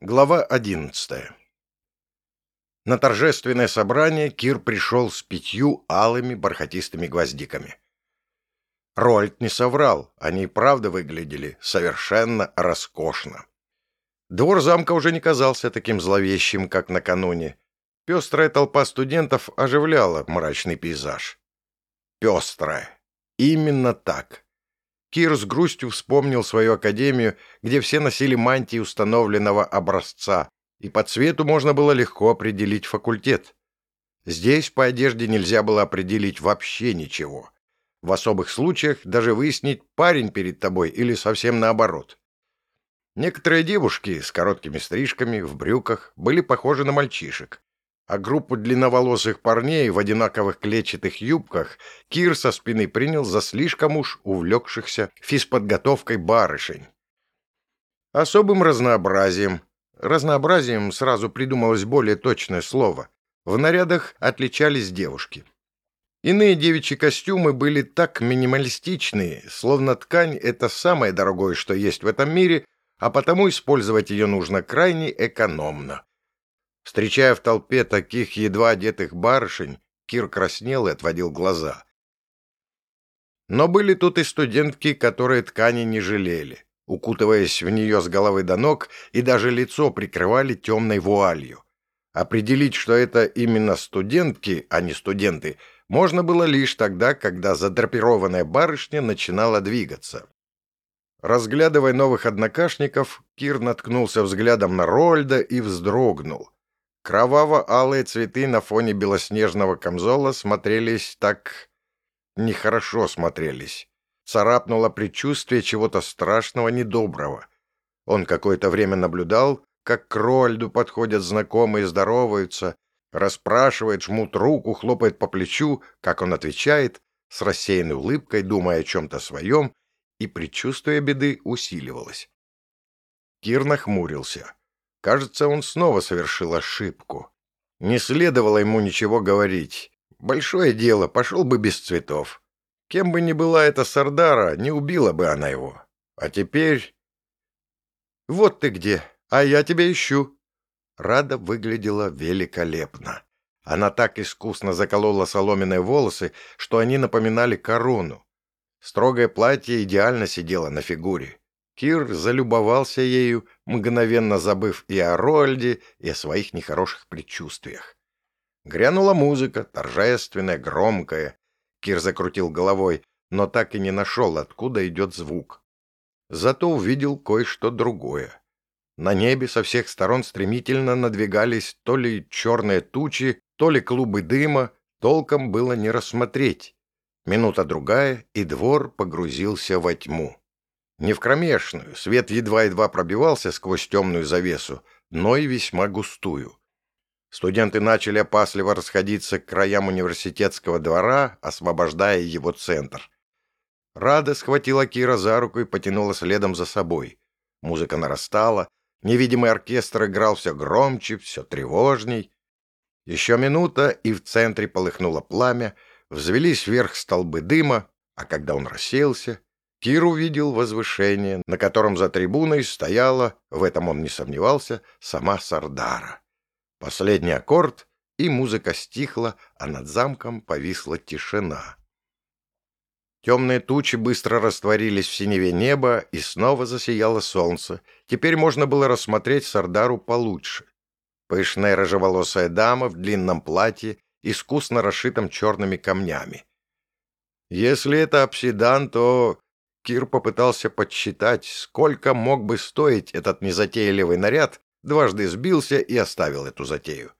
Глава одиннадцатая. На торжественное собрание Кир пришел с пятью алыми бархатистыми гвоздиками. Рольд не соврал, они и правда выглядели совершенно роскошно. Двор замка уже не казался таким зловещим, как накануне. Пестрая толпа студентов оживляла мрачный пейзаж. Пестрая. Именно так. Кир с грустью вспомнил свою академию, где все носили мантии установленного образца, и по цвету можно было легко определить факультет. Здесь по одежде нельзя было определить вообще ничего. В особых случаях даже выяснить, парень перед тобой или совсем наоборот. Некоторые девушки с короткими стрижками, в брюках, были похожи на мальчишек а группу длинноволосых парней в одинаковых клетчатых юбках Кир со спины принял за слишком уж увлекшихся физподготовкой барышень. Особым разнообразием, разнообразием сразу придумалось более точное слово, в нарядах отличались девушки. Иные девичьи костюмы были так минималистичные, словно ткань — это самое дорогое, что есть в этом мире, а потому использовать ее нужно крайне экономно. Встречая в толпе таких едва одетых барышень, Кир краснел и отводил глаза. Но были тут и студентки, которые ткани не жалели, укутываясь в нее с головы до ног и даже лицо прикрывали темной вуалью. Определить, что это именно студентки, а не студенты, можно было лишь тогда, когда задрапированная барышня начинала двигаться. Разглядывая новых однокашников, Кир наткнулся взглядом на Рольда и вздрогнул. Кроваво-алые цветы на фоне белоснежного камзола смотрелись так... нехорошо смотрелись. Царапнуло предчувствие чего-то страшного, недоброго. Он какое-то время наблюдал, как к Рольду подходят знакомые, здороваются, расспрашивает, жмут руку, хлопает по плечу, как он отвечает, с рассеянной улыбкой, думая о чем-то своем, и предчувствие беды усиливалось. Кир нахмурился. Кажется, он снова совершил ошибку. Не следовало ему ничего говорить. Большое дело, пошел бы без цветов. Кем бы ни была эта Сардара, не убила бы она его. А теперь... Вот ты где, а я тебя ищу. Рада выглядела великолепно. Она так искусно заколола соломенные волосы, что они напоминали корону. Строгое платье идеально сидело на фигуре. Кир залюбовался ею, мгновенно забыв и о Рольде, и о своих нехороших предчувствиях. Грянула музыка, торжественная, громкая. Кир закрутил головой, но так и не нашел, откуда идет звук. Зато увидел кое-что другое. На небе со всех сторон стремительно надвигались то ли черные тучи, то ли клубы дыма, толком было не рассмотреть. Минута-другая, и двор погрузился во тьму. Не в кромешную, свет едва-едва пробивался сквозь темную завесу, но и весьма густую. Студенты начали опасливо расходиться к краям университетского двора, освобождая его центр. Рада схватила Кира за руку и потянула следом за собой. Музыка нарастала, невидимый оркестр играл все громче, все тревожней. Еще минута, и в центре полыхнуло пламя, взвелись вверх столбы дыма, а когда он рассеялся, Кир увидел возвышение, на котором за трибуной стояла, в этом он не сомневался, сама Сардара. Последний аккорд, и музыка стихла, а над замком повисла тишина. Темные тучи быстро растворились в синеве неба, и снова засияло солнце. Теперь можно было рассмотреть Сардару получше. Пышная рыжеволосая дама в длинном платье, искусно расшитом черными камнями. Если это обсидан, то Кир попытался подсчитать, сколько мог бы стоить этот незатейливый наряд, дважды сбился и оставил эту затею.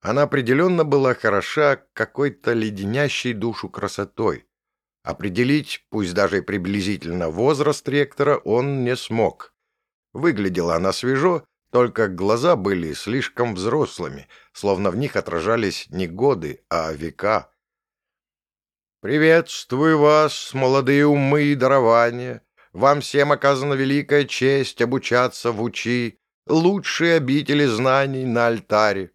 Она определенно была хороша какой-то леденящей душу красотой. Определить, пусть даже и приблизительно, возраст ректора он не смог. Выглядела она свежо, только глаза были слишком взрослыми, словно в них отражались не годы, а века. «Приветствую вас, молодые умы и дарования. Вам всем оказана великая честь обучаться в учи, лучшие обители знаний на альтаре.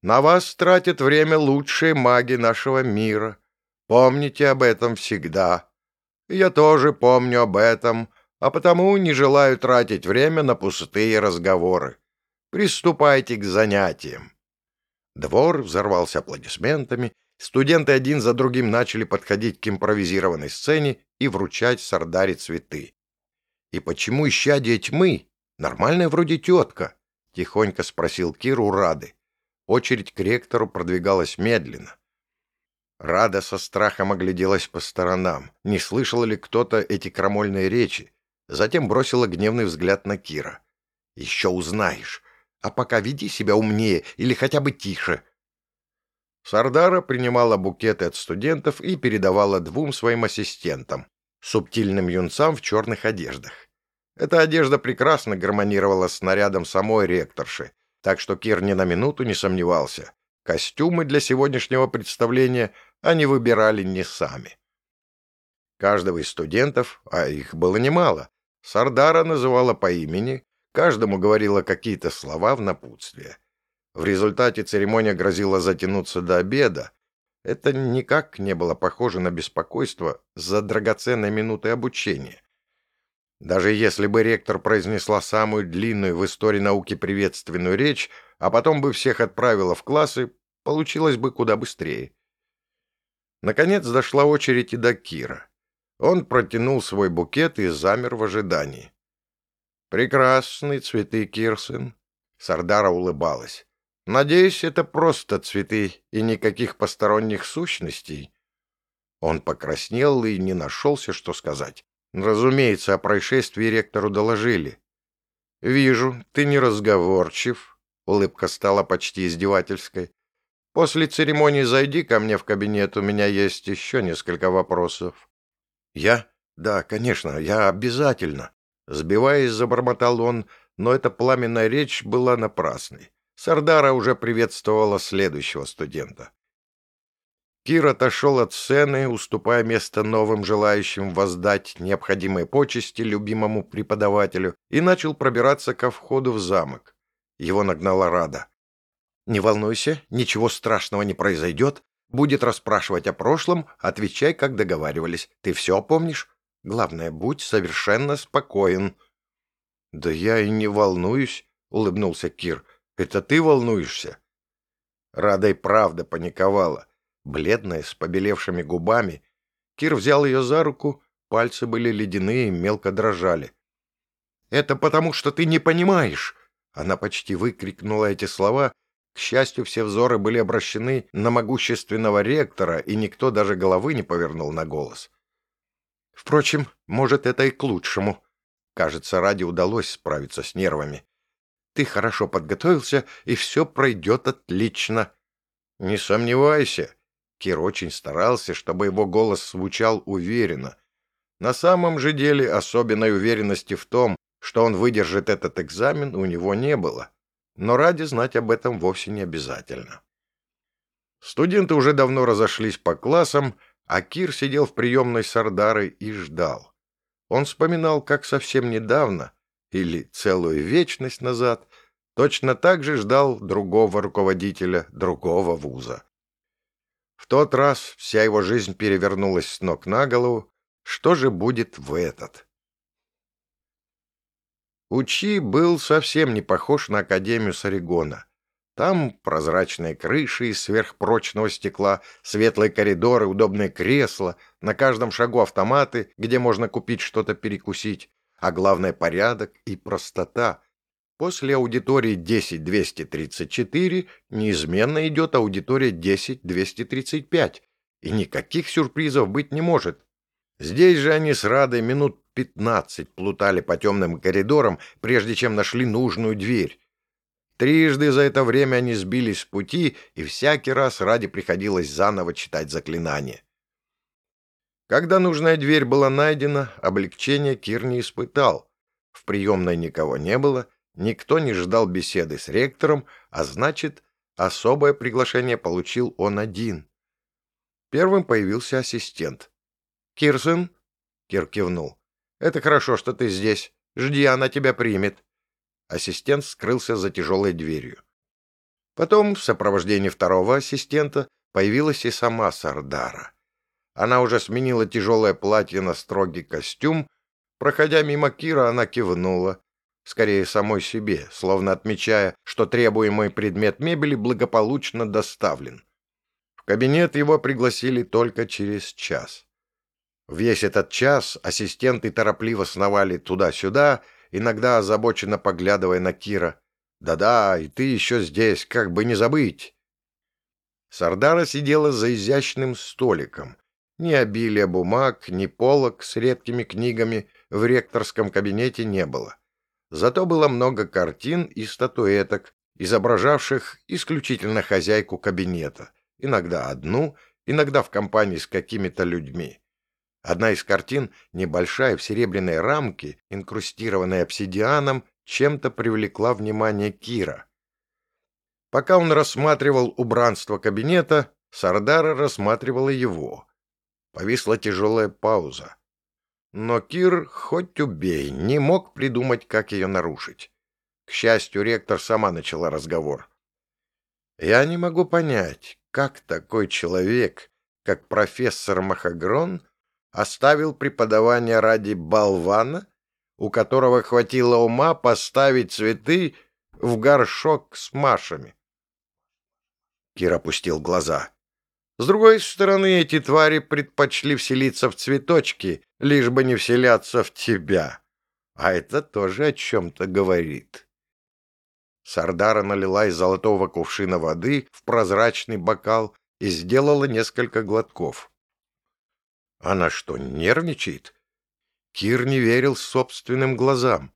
На вас тратят время лучшие маги нашего мира. Помните об этом всегда. Я тоже помню об этом, а потому не желаю тратить время на пустые разговоры. Приступайте к занятиям. Двор взорвался аплодисментами, студенты один за другим начали подходить к импровизированной сцене и вручать Сардаре цветы. «И почему исчадие тьмы? Нормальная вроде тетка», — тихонько спросил Кир у Рады. Очередь к ректору продвигалась медленно. Рада со страхом огляделась по сторонам, не слышал ли кто-то эти крамольные речи, затем бросила гневный взгляд на Кира. «Еще узнаешь. А пока веди себя умнее или хотя бы тише». Сардара принимала букеты от студентов и передавала двум своим ассистентам, субтильным юнцам в черных одеждах. Эта одежда прекрасно гармонировала с нарядом самой ректорши, так что Кир ни на минуту не сомневался. Костюмы для сегодняшнего представления они выбирали не сами. Каждого из студентов, а их было немало, Сардара называла по имени, каждому говорила какие-то слова в напутствие. В результате церемония грозила затянуться до обеда. Это никак не было похоже на беспокойство за драгоценной минуты обучения. Даже если бы ректор произнесла самую длинную в истории науки приветственную речь, а потом бы всех отправила в классы, получилось бы куда быстрее. Наконец дошла очередь и до Кира. Он протянул свой букет и замер в ожидании. «Прекрасные цветы, Кирсен!» Сардара улыбалась. «Надеюсь, это просто цветы и никаких посторонних сущностей». Он покраснел и не нашелся, что сказать. Разумеется, о происшествии ректору доложили. «Вижу, ты неразговорчив», — улыбка стала почти издевательской. После церемонии зайди ко мне в кабинет, у меня есть еще несколько вопросов». «Я? Да, конечно, я обязательно». Сбиваясь, забормотал он, но эта пламенная речь была напрасной. Сардара уже приветствовала следующего студента. Кир отошел от сцены, уступая место новым желающим воздать необходимые почести любимому преподавателю, и начал пробираться ко входу в замок. Его нагнала Рада. Не волнуйся, ничего страшного не произойдет. Будет расспрашивать о прошлом, отвечай, как договаривались. Ты все помнишь? Главное, будь совершенно спокоен». «Да я и не волнуюсь», — улыбнулся Кир. «Это ты волнуешься?» Рада и правда паниковала. Бледная, с побелевшими губами. Кир взял ее за руку, пальцы были ледяные, мелко дрожали. «Это потому, что ты не понимаешь!» Она почти выкрикнула эти слова к счастью, все взоры были обращены на могущественного ректора, и никто даже головы не повернул на голос. Впрочем, может, это и к лучшему. Кажется, Ради удалось справиться с нервами. Ты хорошо подготовился, и все пройдет отлично. Не сомневайся. Кир очень старался, чтобы его голос звучал уверенно. На самом же деле особенной уверенности в том, что он выдержит этот экзамен, у него не было но ради знать об этом вовсе не обязательно. Студенты уже давно разошлись по классам, а Кир сидел в приемной Сардары и ждал. Он вспоминал, как совсем недавно, или целую вечность назад, точно так же ждал другого руководителя другого вуза. В тот раз вся его жизнь перевернулась с ног на голову. Что же будет в этот? Учи был совсем не похож на Академию Саригона. Там прозрачные крыши из сверхпрочного стекла, светлые коридоры, удобные кресла, на каждом шагу автоматы, где можно купить что-то перекусить, а главное порядок и простота. После аудитории 10234 неизменно идет аудитория 10235, и никаких сюрпризов быть не может. Здесь же они с Радой минут пятнадцать плутали по темным коридорам, прежде чем нашли нужную дверь. Трижды за это время они сбились с пути, и всякий раз ради приходилось заново читать заклинание. Когда нужная дверь была найдена, облегчения Кир не испытал. В приемной никого не было, никто не ждал беседы с ректором, а значит, особое приглашение получил он один. Первым появился ассистент. «Кирсон?» — Кир кивнул. Это хорошо, что ты здесь. Жди, она тебя примет». Ассистент скрылся за тяжелой дверью. Потом, в сопровождении второго ассистента, появилась и сама Сардара. Она уже сменила тяжелое платье на строгий костюм. Проходя мимо Кира, она кивнула. скорее самой себе, словно отмечая, что требуемый предмет мебели благополучно доставлен. В кабинет его пригласили только через час. Весь этот час ассистенты торопливо сновали туда-сюда, иногда озабоченно поглядывая на Кира. «Да-да, и ты еще здесь, как бы не забыть!» Сардара сидела за изящным столиком. Ни обилия бумаг, ни полок с редкими книгами в ректорском кабинете не было. Зато было много картин и статуэток, изображавших исключительно хозяйку кабинета, иногда одну, иногда в компании с какими-то людьми. Одна из картин, небольшая в серебряной рамке, инкрустированная обсидианом, чем-то привлекла внимание Кира. Пока он рассматривал убранство кабинета, Сардара рассматривала его. Повисла тяжелая пауза. Но Кир, хоть убей, не мог придумать, как ее нарушить. К счастью, ректор сама начала разговор. «Я не могу понять, как такой человек, как профессор Махагрон, оставил преподавание ради болвана, у которого хватило ума поставить цветы в горшок с машами?» Кир опустил глаза. С другой стороны, эти твари предпочли вселиться в цветочки, лишь бы не вселяться в тебя. А это тоже о чем-то говорит. Сардара налила из золотого кувшина воды в прозрачный бокал и сделала несколько глотков. Она что, нервничает? Кир не верил собственным глазам.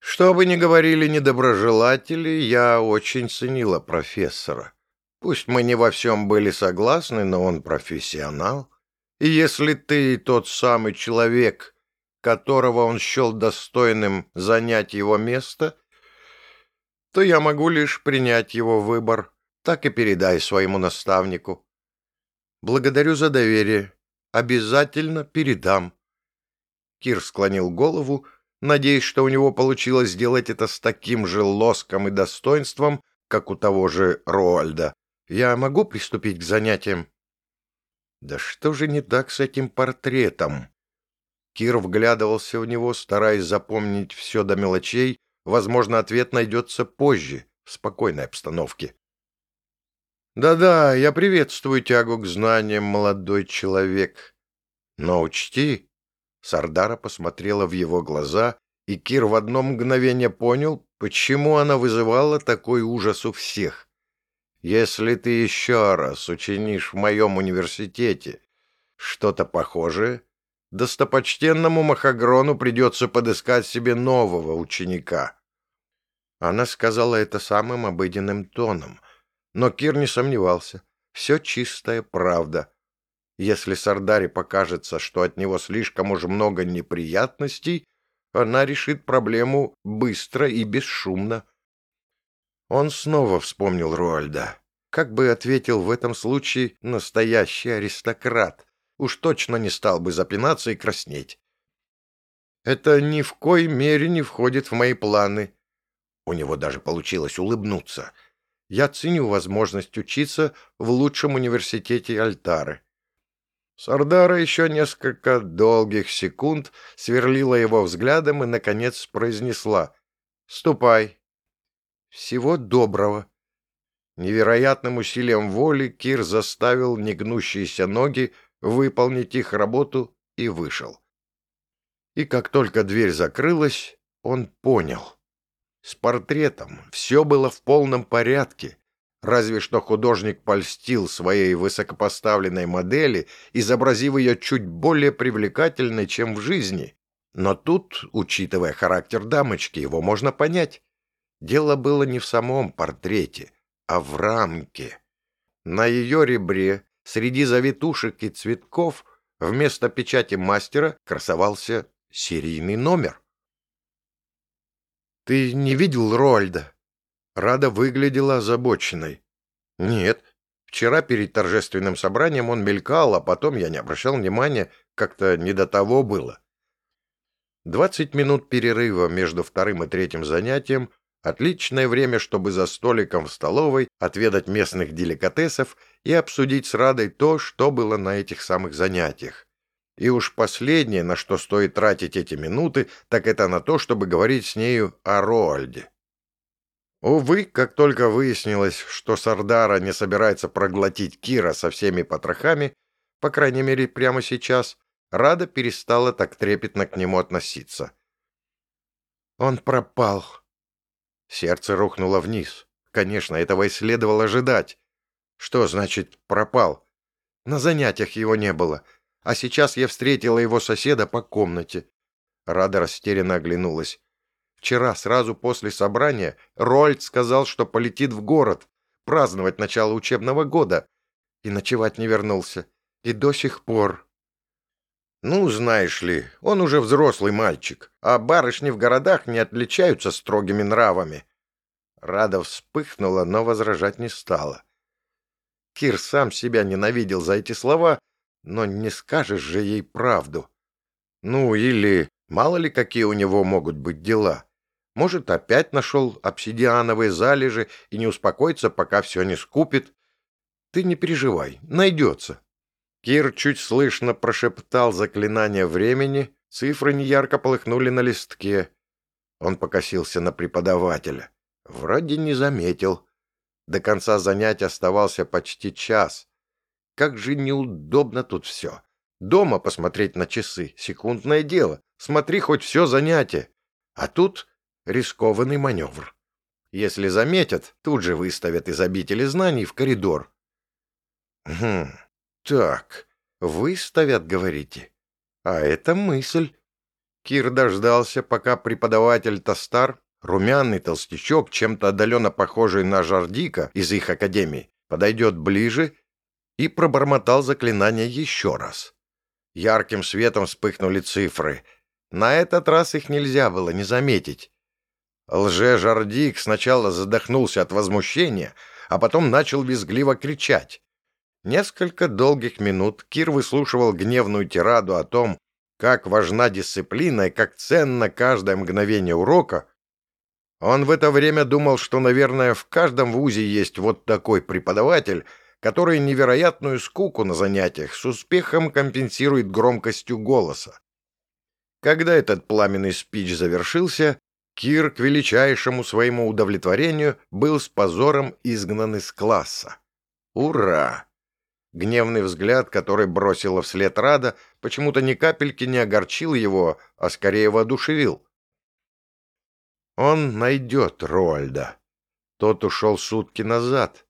Что бы ни говорили недоброжелатели, я очень ценила профессора. Пусть мы не во всем были согласны, но он профессионал. И если ты тот самый человек, которого он счел достойным занять его место, то я могу лишь принять его выбор, так и передай своему наставнику. Благодарю за доверие. Обязательно передам. Кир склонил голову, надеясь, что у него получилось сделать это с таким же лоском и достоинством, как у того же Роальда. Я могу приступить к занятиям? Да что же не так с этим портретом? Кир вглядывался в него, стараясь запомнить все до мелочей. Возможно, ответ найдется позже, в спокойной обстановке. «Да-да, я приветствую тягу к знаниям, молодой человек. Но учти...» Сардара посмотрела в его глаза, и Кир в одно мгновение понял, почему она вызывала такой ужас у всех. Если ты еще раз учинишь в моем университете что-то похожее, достопочтенному Махагрону придется подыскать себе нового ученика. Она сказала это самым обыденным тоном, но Кир не сомневался. Все чистая правда. Если Сардаре покажется, что от него слишком уж много неприятностей, она решит проблему быстро и бесшумно. Он снова вспомнил Руальда. Как бы ответил в этом случае настоящий аристократ? Уж точно не стал бы запинаться и краснеть. Это ни в коей мере не входит в мои планы. У него даже получилось улыбнуться. Я ценю возможность учиться в лучшем университете Альтары. Сардара еще несколько долгих секунд сверлила его взглядом и, наконец, произнесла «Ступай, всего доброго. Невероятным усилием воли Кир заставил негнущиеся ноги выполнить их работу и вышел. И как только дверь закрылась, он понял. С портретом все было в полном порядке, разве что художник польстил своей высокопоставленной модели, изобразив ее чуть более привлекательной, чем в жизни. Но тут, учитывая характер дамочки, его можно понять. Дело было не в самом портрете, а в рамке. На ее ребре, среди завитушек и цветков, вместо печати мастера красовался серийный номер. «Ты не видел Роальда?» Рада выглядела озабоченной. «Нет. Вчера перед торжественным собранием он мелькал, а потом я не обращал внимания, как-то не до того было». Двадцать минут перерыва между вторым и третьим занятием Отличное время, чтобы за столиком в столовой отведать местных деликатесов и обсудить с Радой то, что было на этих самых занятиях. И уж последнее, на что стоит тратить эти минуты, так это на то, чтобы говорить с нею о Роальде. Увы, как только выяснилось, что Сардара не собирается проглотить Кира со всеми потрохами, по крайней мере прямо сейчас, Рада перестала так трепетно к нему относиться. «Он пропал». Сердце рухнуло вниз. Конечно, этого и следовало ожидать. Что значит «пропал»? На занятиях его не было, а сейчас я встретила его соседа по комнате. Рада растерянно оглянулась. Вчера, сразу после собрания, Рольд сказал, что полетит в город, праздновать начало учебного года. И ночевать не вернулся. И до сих пор. Ну, знаешь ли, он уже взрослый мальчик, а барышни в городах не отличаются строгими нравами. Рада вспыхнула, но возражать не стала. Кир сам себя ненавидел за эти слова, но не скажешь же ей правду. Ну, или мало ли какие у него могут быть дела. Может, опять нашел обсидиановые залежи и не успокоится, пока все не скупит. Ты не переживай, найдется. Кир чуть слышно прошептал заклинание времени, цифры неярко полыхнули на листке. Он покосился на преподавателя. Вроде не заметил. До конца занятия оставался почти час. Как же неудобно тут все. Дома посмотреть на часы — секундное дело. Смотри хоть все занятие. А тут Рискованный маневр. Если заметят, тут же выставят из обители знаний в коридор. Хм, так, выставят, говорите. А это мысль. Кир дождался, пока преподаватель Тостар, румяный толстячок, чем-то отдаленно похожий на Жардика из их академии, подойдет ближе и пробормотал заклинание еще раз. Ярким светом вспыхнули цифры. На этот раз их нельзя было не заметить. Лже-Жардик сначала задохнулся от возмущения, а потом начал визгливо кричать. Несколько долгих минут Кир выслушивал гневную тираду о том, как важна дисциплина и как ценно каждое мгновение урока. Он в это время думал, что, наверное, в каждом вузе есть вот такой преподаватель, который невероятную скуку на занятиях с успехом компенсирует громкостью голоса. Когда этот пламенный спич завершился, Кир, к величайшему своему удовлетворению, был с позором изгнан из класса. Ура! Гневный взгляд, который бросила вслед Рада, почему-то ни капельки не огорчил его, а скорее воодушевил. Он найдет Роальда. Тот ушел сутки назад.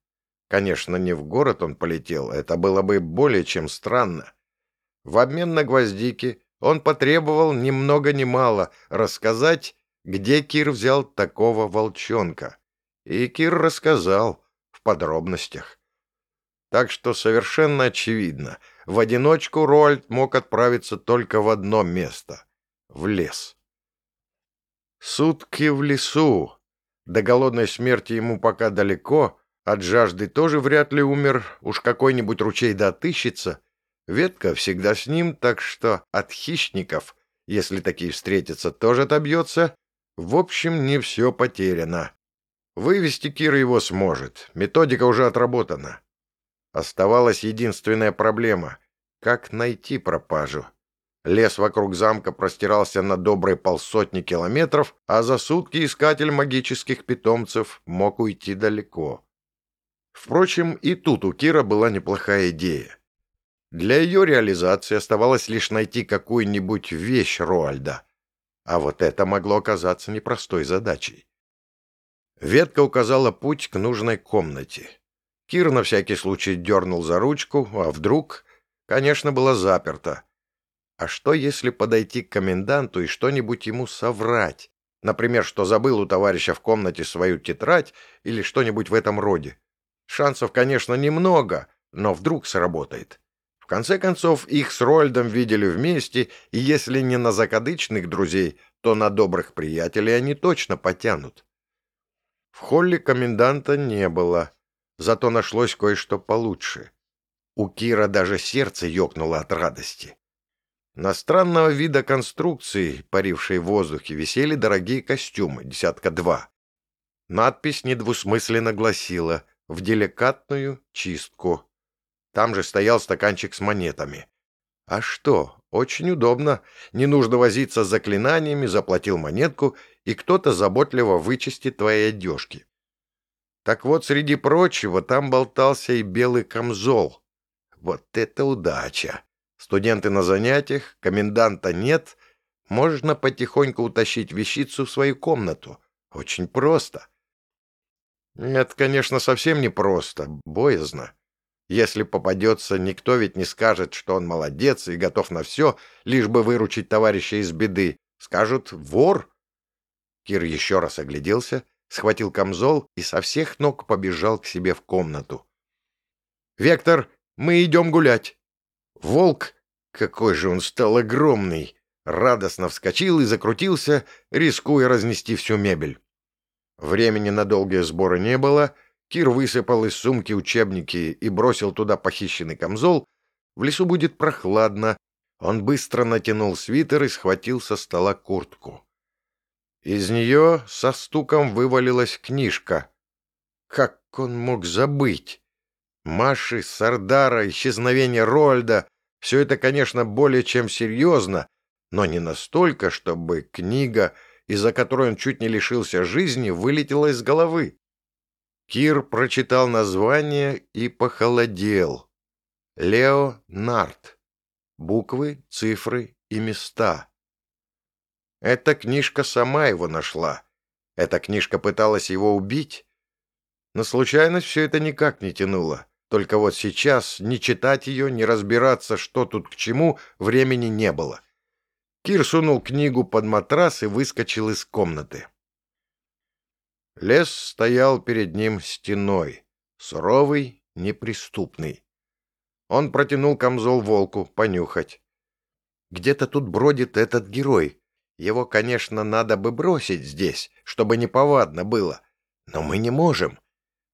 Конечно, не в город он полетел, это было бы более чем странно. В обмен на гвоздики он потребовал ни много ни мало рассказать где Кир взял такого волчонка. И Кир рассказал в подробностях. Так что совершенно очевидно, в одиночку Рольд мог отправиться только в одно место — в лес. Сутки в лесу. До голодной смерти ему пока далеко, от жажды тоже вряд ли умер, уж какой-нибудь ручей да отыщется. Ветка всегда с ним, так что от хищников, если такие встретятся, тоже отобьется, в общем, не все потеряно. Вывести Кира его сможет, методика уже отработана. Оставалась единственная проблема — как найти пропажу. Лес вокруг замка простирался на добрые полсотни километров, а за сутки искатель магических питомцев мог уйти далеко. Впрочем, и тут у Кира была неплохая идея. Для ее реализации оставалось лишь найти какую-нибудь вещь Роальда, а вот это могло оказаться непростой задачей. Ветка указала путь к нужной комнате. Кир на всякий случай дернул за ручку, а вдруг, конечно, была заперта. А что, если подойти к коменданту и что-нибудь ему соврать? Например, что забыл у товарища в комнате свою тетрадь или что-нибудь в этом роде. Шансов, конечно, немного, но вдруг сработает. В конце концов, их с Рольдом видели вместе, и если не на закадычных друзей, то на добрых приятелей они точно потянут. В холле коменданта не было, зато нашлось кое-что получше. У Кира даже сердце ёкнуло от радости. На странного вида конструкции, парившей в воздухе, висели дорогие костюмы, десятка два. Надпись недвусмысленно гласила «В деликатную чистку». Там же стоял стаканчик с монетами. А что, очень удобно. Не нужно возиться с заклинаниями, заплатил монетку, и кто-то заботливо вычистит твои одежки. Так вот, среди прочего, там болтался и белый камзол. Вот это удача! Студенты на занятиях, коменданта нет, можно потихоньку утащить вещицу в свою комнату. Очень просто. Это, конечно, совсем не просто, боязно. Если попадется, никто ведь не скажет, что он молодец и готов на все, лишь бы выручить товарища из беды. Скажут «вор». Кир еще раз огляделся, схватил камзол и со всех ног побежал к себе в комнату. «Вектор, мы идем гулять!» Волк, какой же он стал огромный, радостно вскочил и закрутился, рискуя разнести всю мебель. Времени на долгие сборы не было — Кир высыпал из сумки учебники и бросил туда похищенный камзол. В лесу будет прохладно. Он быстро натянул свитер и схватил со стола куртку. Из нее со стуком вывалилась книжка. Как он мог забыть? Маши, Сардара, исчезновение Рольда — все это, конечно, более чем серьезно, но не настолько, чтобы книга, из-за которой он чуть не лишился жизни, вылетела из головы. Кир прочитал название и похолодел. Лео Нарт. Буквы, цифры и места. Эта книжка сама его нашла. Эта книжка пыталась его убить. Но случайность все это никак не тянуло. Только вот сейчас ни читать ее, ни разбираться, что тут к чему, времени не было. Кир сунул книгу под матрас и выскочил из комнаты. Лес стоял перед ним стеной, суровый, неприступный. Он протянул камзол волку понюхать. Где-то тут бродит этот герой. Его, конечно, надо бы бросить здесь, чтобы неповадно было. Но мы не можем.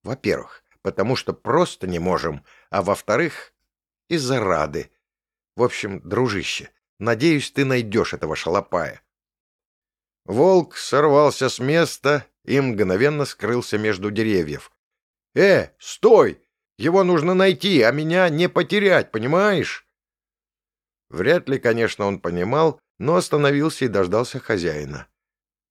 Во-первых, потому что просто не можем, а во-вторых, из-за рады. В общем, дружище, надеюсь, ты найдешь этого шалопая. Волк сорвался с места и мгновенно скрылся между деревьев. «Э, стой! Его нужно найти, а меня не потерять, понимаешь?» Вряд ли, конечно, он понимал, но остановился и дождался хозяина.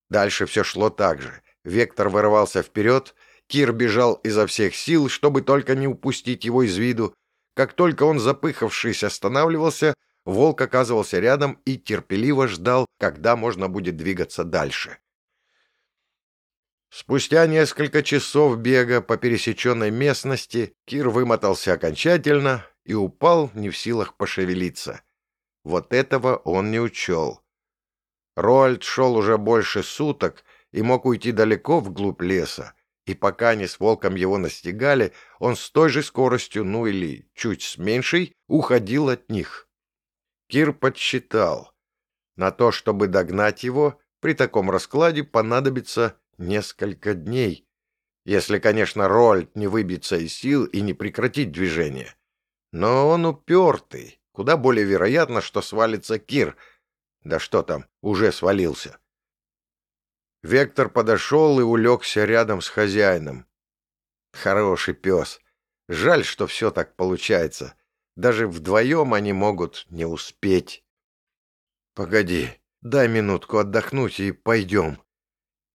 Дальше все шло так же. Вектор вырывался вперед, Кир бежал изо всех сил, чтобы только не упустить его из виду. Как только он, запыхавшись, останавливался, волк оказывался рядом и терпеливо ждал, когда можно будет двигаться дальше. Спустя несколько часов бега по пересеченной местности Кир вымотался окончательно и упал не в силах пошевелиться. Вот этого он не учел. Роальд шел уже больше суток и мог уйти далеко вглубь леса, и пока они с волком его настигали, он с той же скоростью, ну или чуть с меньшей, уходил от них. Кир подсчитал. На то, чтобы догнать его, при таком раскладе понадобится несколько дней, если, конечно, Рольд не выбьется из сил и не прекратить движение. Но он упертый, куда более вероятно, что свалится Кир. Да что там, уже свалился. Вектор подошел и улегся рядом с хозяином. Хороший пес. Жаль, что все так получается. Даже вдвоем они могут не успеть. Погоди, дай минутку отдохнуть и пойдем.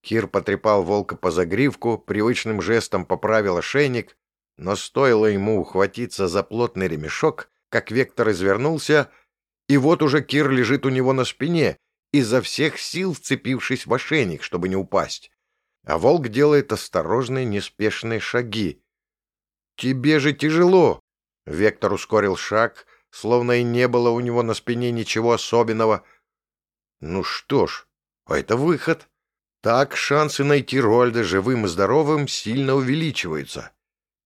Кир потрепал волка по загривку, привычным жестом поправил ошейник, но стоило ему ухватиться за плотный ремешок, как Вектор извернулся, и вот уже Кир лежит у него на спине, изо всех сил вцепившись в ошейник, чтобы не упасть. А волк делает осторожные, неспешные шаги. «Тебе же тяжело!» Вектор ускорил шаг, словно и не было у него на спине ничего особенного. «Ну что ж, а это выход!» Так шансы найти Рольда живым и здоровым сильно увеличиваются.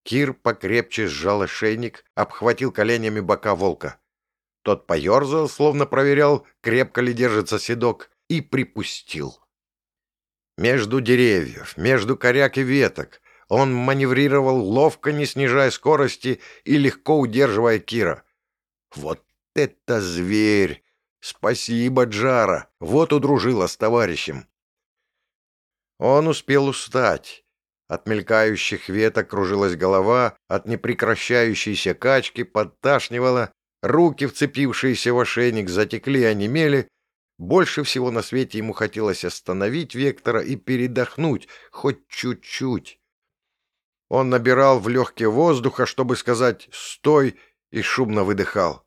Кир покрепче сжал ошейник, обхватил коленями бока волка. Тот поерзал, словно проверял, крепко ли держится седок, и припустил. Между деревьев, между коряк и веток он маневрировал ловко, не снижая скорости и легко удерживая Кира. Вот это зверь! Спасибо, Джара! Вот удружила с товарищем. Он успел устать. От мелькающих веток кружилась голова, от непрекращающейся качки подташнивала. Руки, вцепившиеся в ошейник, затекли и онемели. Больше всего на свете ему хотелось остановить Вектора и передохнуть, хоть чуть-чуть. Он набирал в легкие воздуха, чтобы сказать «стой», и шумно выдыхал.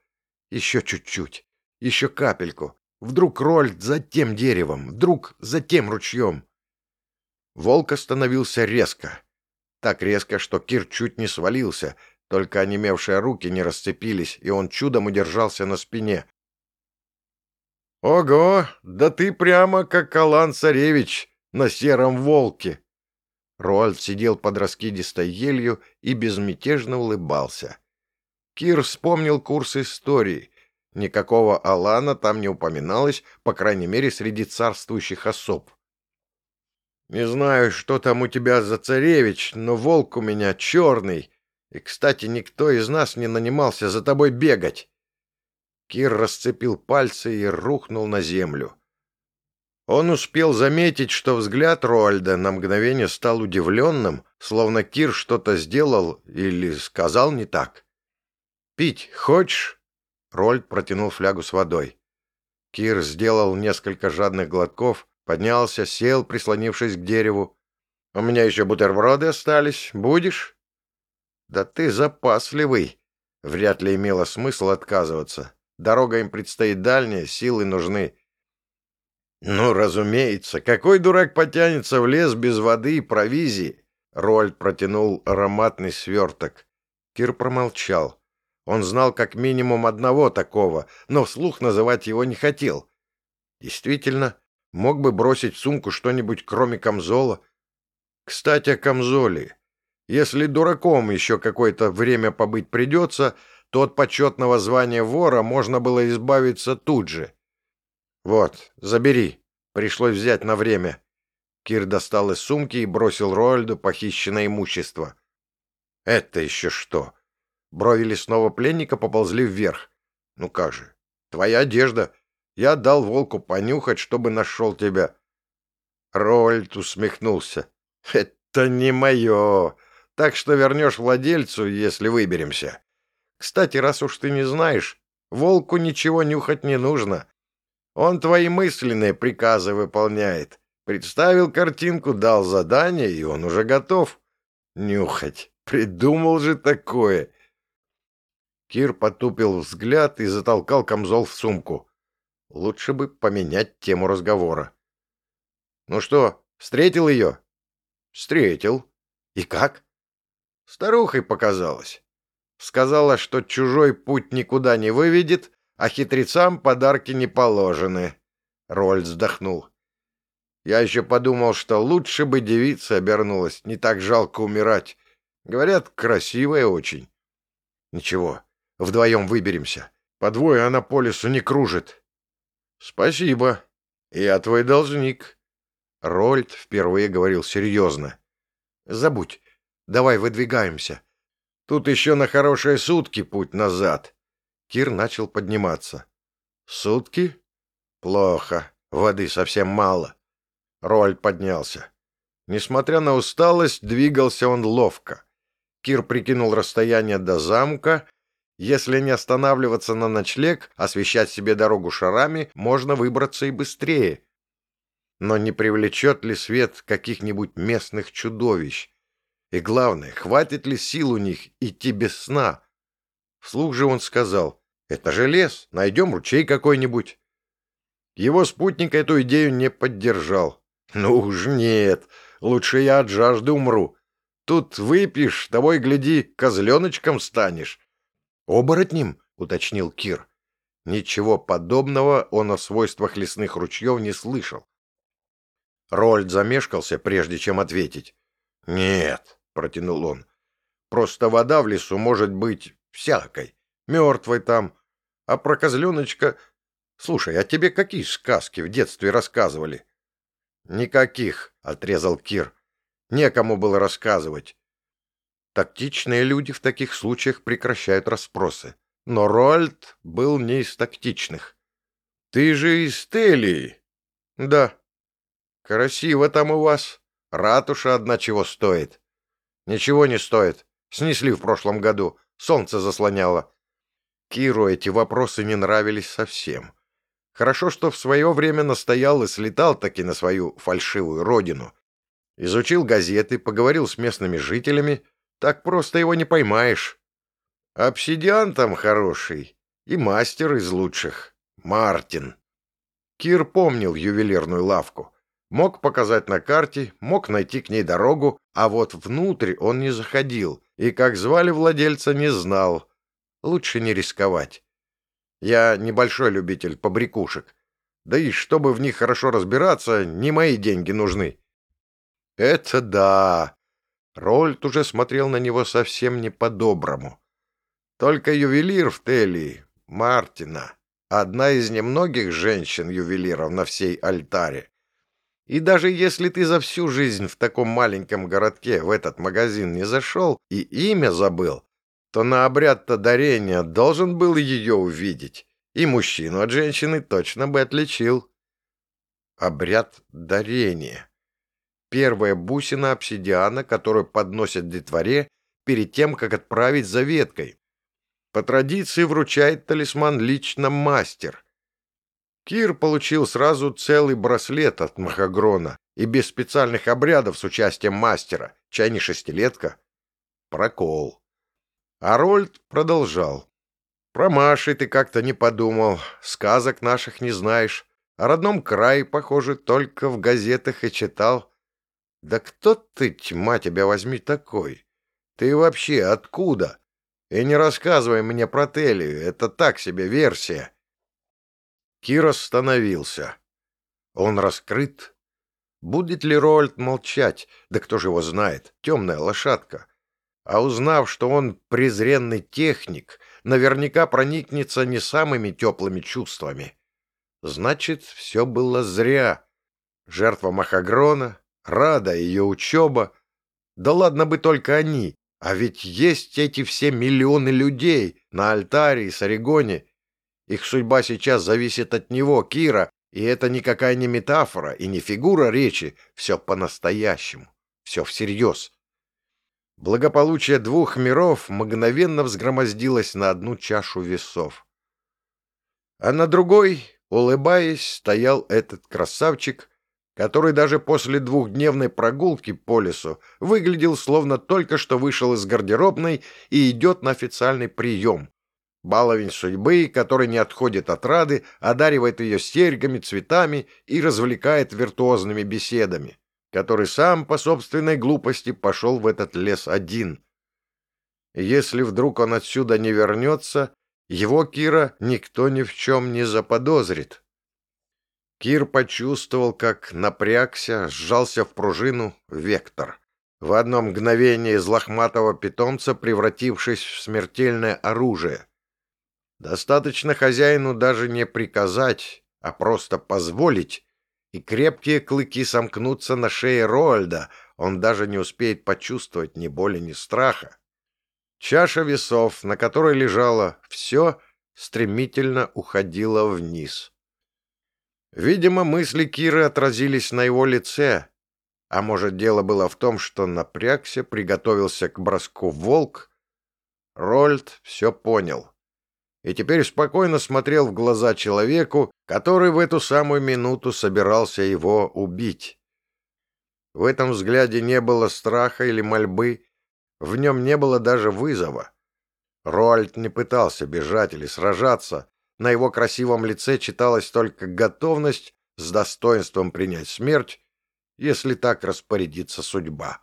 Еще чуть-чуть, еще капельку. Вдруг Рольд за тем деревом, вдруг за тем ручьем. Волк остановился резко. Так резко, что Кир чуть не свалился, только онемевшие руки не расцепились, и он чудом удержался на спине. «Ого, да ты прямо как Алан-Царевич на сером волке!» Роальд сидел под раскидистой елью и безмятежно улыбался. Кир вспомнил курс истории. Никакого Алана там не упоминалось, по крайней мере, среди царствующих особ. «Не знаю, что там у тебя за царевич, но волк у меня черный. И, кстати, никто из нас не нанимался за тобой бегать». Кир расцепил пальцы и рухнул на землю. Он успел заметить, что взгляд Роальда на мгновение стал удивленным, словно Кир что-то сделал или сказал не так. «Пить хочешь?» Рольд протянул флягу с водой. Кир сделал несколько жадных глотков, поднялся, сел, прислонившись к дереву. «У меня еще бутерброды остались. Будешь?» «Да ты запасливый!» Вряд ли имело смысл отказываться. Дорога им предстоит дальняя, силы нужны. «Ну, разумеется. Какой дурак потянется в лес без воды и провизии?» Рольд протянул ароматный сверток. Кир промолчал. Он знал как минимум одного такого, но вслух называть его не хотел. Действительно, мог бы бросить в сумку что-нибудь кроме камзола. Кстати, о камзоле. Если дураком еще какое-то время побыть придется, то от почетного звания вора можно было избавиться тут же. «Вот, забери. Пришлось взять на время». Кир достал из сумки и бросил Роальду похищенное имущество. «Это еще что?» Брови лесного пленника поползли вверх. «Ну как же? Твоя одежда. Я дал волку понюхать, чтобы нашел тебя». Рольд усмехнулся. «Это не мое. Так что вернешь владельцу, если выберемся. Кстати, раз уж ты не знаешь, волку ничего нюхать не нужно. Он твои мысленные приказы выполняет. Представил картинку, дал задание, и он уже готов. Нюхать. Придумал же такое. Кир потупил взгляд и затолкал камзол в сумку. Лучше бы поменять тему разговора. «Ну что, встретил ее?» «Встретил. И как?» Старухой показалось. Сказала, что чужой путь никуда не выведет, а хитрецам подарки не положены. Роль вздохнул. Я еще подумал, что лучше бы девица обернулась, не так жалко умирать. Говорят, красивая очень. Ничего, Вдвоем выберемся. По двое она по лесу не кружит. Спасибо. Я твой должник. Рольд впервые говорил серьезно. Забудь. Давай выдвигаемся. Тут еще на хорошие сутки путь назад. Кир начал подниматься. Сутки? Плохо. Воды совсем мало. Рольд поднялся. Несмотря на усталость, двигался он ловко. Кир прикинул расстояние до замка если не останавливаться на ночлег, освещать себе дорогу шарами, можно выбраться и быстрее. Но не привлечет ли свет каких-нибудь местных чудовищ? И главное, хватит ли сил у них идти без сна? Вслух же он сказал, это же лес, найдем ручей какой-нибудь. Его спутник эту идею не поддержал. Ну уж нет, лучше я от жажды умру. Тут выпьешь, того и гляди, козленочком станешь. «Оборотнем?» — уточнил Кир. Ничего подобного он о свойствах лесных ручьев не слышал. Рольд замешкался, прежде чем ответить. «Нет», — протянул он, — «просто вода в лесу может быть всякой, мертвой там. А про козленочка... Слушай, а тебе какие сказки в детстве рассказывали?» «Никаких», — отрезал Кир. «Некому было рассказывать. Тактичные люди в таких случаях прекращают расспросы. Но Роальд был не из тактичных. «Ты же из Телии?» «Да». «Красиво там у вас. Ратуша одна чего стоит». «Ничего не стоит. Снесли в прошлом году. Солнце заслоняло». Киру эти вопросы не нравились совсем. Хорошо, что в свое время настоял и слетал таки на свою фальшивую родину. Изучил газеты, поговорил с местными жителями. Так просто его не поймаешь. Обсидиан там хороший. И мастер из лучших. Мартин. Кир помнил ювелирную лавку. Мог показать на карте, мог найти к ней дорогу, а вот внутрь он не заходил, и как звали владельца не знал. Лучше не рисковать. Я небольшой любитель побрякушек. Да и чтобы в них хорошо разбираться, не мои деньги нужны. Это да. Рольд уже смотрел на него совсем не по-доброму. Только ювелир в Телии, Мартина, одна из немногих женщин-ювелиров на всей альтаре. И даже если ты за всю жизнь в таком маленьком городке в этот магазин не зашел и имя забыл, то на обряд-то дарения должен был ее увидеть, и мужчину от женщины точно бы отличил. Обряд дарения. Первая бусина обсидиана, которую подносят детворе перед тем, как отправить за веткой. По традиции вручает талисман лично мастер. Кир получил сразу целый браслет от Махагрона и без специальных обрядов с участием мастера, чай не шестилетка. Прокол. А Рольд продолжал. Про Маши ты как-то не подумал, сказок наших не знаешь. О родном крае, похоже, только в газетах и читал. Да кто ты, тьма тебя возьми, такой? Ты вообще откуда? И не рассказывай мне про Телию, это так себе версия. Кир остановился. Он раскрыт. Будет ли Рольд молчать? Да кто же его знает? Темная лошадка. А узнав, что он презренный техник, наверняка проникнется не самыми теплыми чувствами. Значит, все было зря. Жертва Махагрона, Рада, ее учеба. Да ладно бы только они, а ведь есть эти все миллионы людей на альтаре и Сарегоне. Их судьба сейчас зависит от него, Кира, и это никакая не метафора и не фигура речи, все по-настоящему, все всерьез. Благополучие двух миров мгновенно взгромоздилось на одну чашу весов. А на другой, улыбаясь, стоял этот красавчик который даже после двухдневной прогулки по лесу выглядел словно только что вышел из гардеробной и идет на официальный прием. Баловень судьбы, который не отходит от Рады, одаривает ее серьгами, цветами и развлекает виртуозными беседами, который сам по собственной глупости пошел в этот лес один. Если вдруг он отсюда не вернется, его, Кира, никто ни в чем не заподозрит. Кир почувствовал, как напрягся, сжался в пружину вектор. В одно мгновение из лохматого питомца превратившись в смертельное оружие. Достаточно хозяину даже не приказать, а просто позволить, и крепкие клыки сомкнутся на шее Роальда, он даже не успеет почувствовать ни боли, ни страха. Чаша весов, на которой лежало все, стремительно уходила вниз. Видимо, мысли Киры отразились на его лице. А может, дело было в том, что напрягся, приготовился к броску волк? Рольд все понял. И теперь спокойно смотрел в глаза человеку, который в эту самую минуту собирался его убить. В этом взгляде не было страха или мольбы, в нем не было даже вызова. Рольд не пытался бежать или сражаться, на его красивом лице читалась только готовность с достоинством принять смерть, если так распорядится судьба.